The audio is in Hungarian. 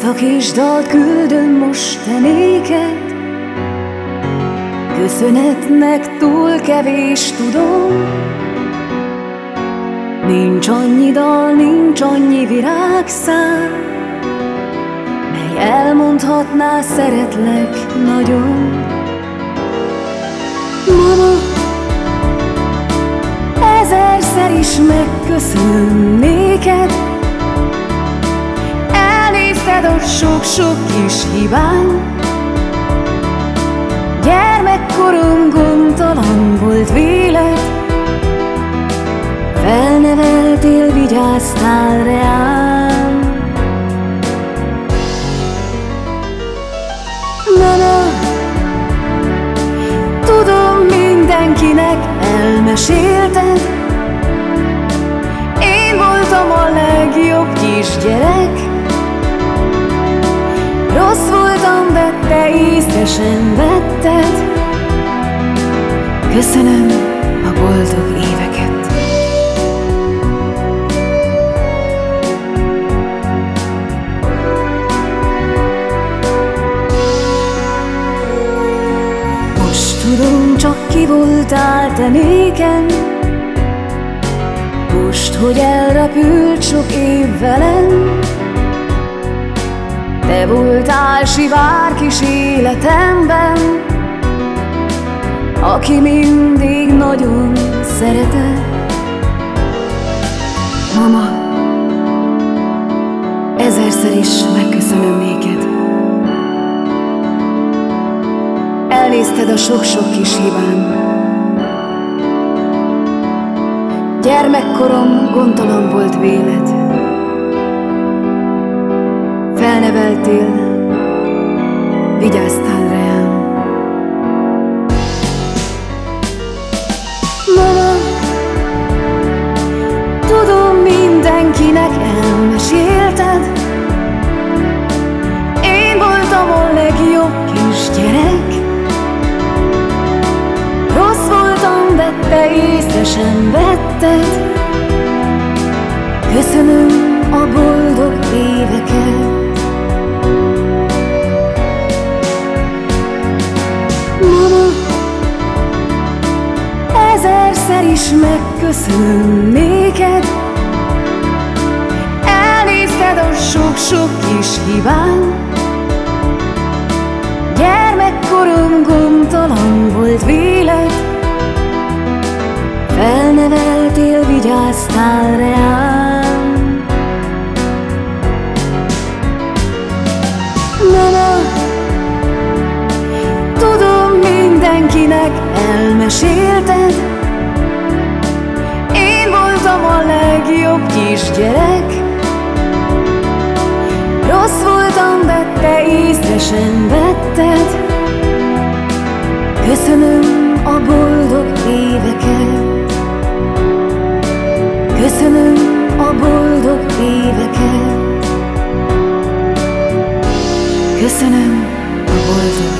Ezt a kis dalt küldöm most te néked Köszönetnek túl kevés tudom. Nincs annyi dal, nincs annyi virágszám Mely elmondhatná szeretlek nagyon. Mama, ezerszer is megköszönöm néked sok-sok kis hibán Gyermekkorom gondtalan volt vélet Felneveltél, vigyáztál reám. Na-na Tudom mindenkinek elmesélted. Én voltam a legjobb kisgyerek te észesen vetted. Köszönöm a boldog éveket. Most tudom, csak ki voltál te nékem. Most, hogy elrepült sok év velem te voltál sivár kis életemben Aki mindig nagyon szeretett. Mama, ezerszer is megköszönöm néked. Elnézted a sok-sok kis hibám. Gyermekkorom gondtalan volt vélet felneveltél, vigyáztál rám. Mama, tudom mindenkinek elmesélted, én voltam a legjobb kisgyerek. Rossz voltam, de te észesen vetted, Köszönöm a boldog éveket ezerszer is megköszönöm néked. Elnézted a sok-sok kis hibán Gyermekkorom gondtalan volt vélet Felneveltél, vigyáztál reám Na-na, tudom mindenkinek elmesélted kisgyerek Rossz voltam, de te észresen vetted. Köszönöm a boldog éveket. Köszönöm a boldog éveket. Köszönöm a boldog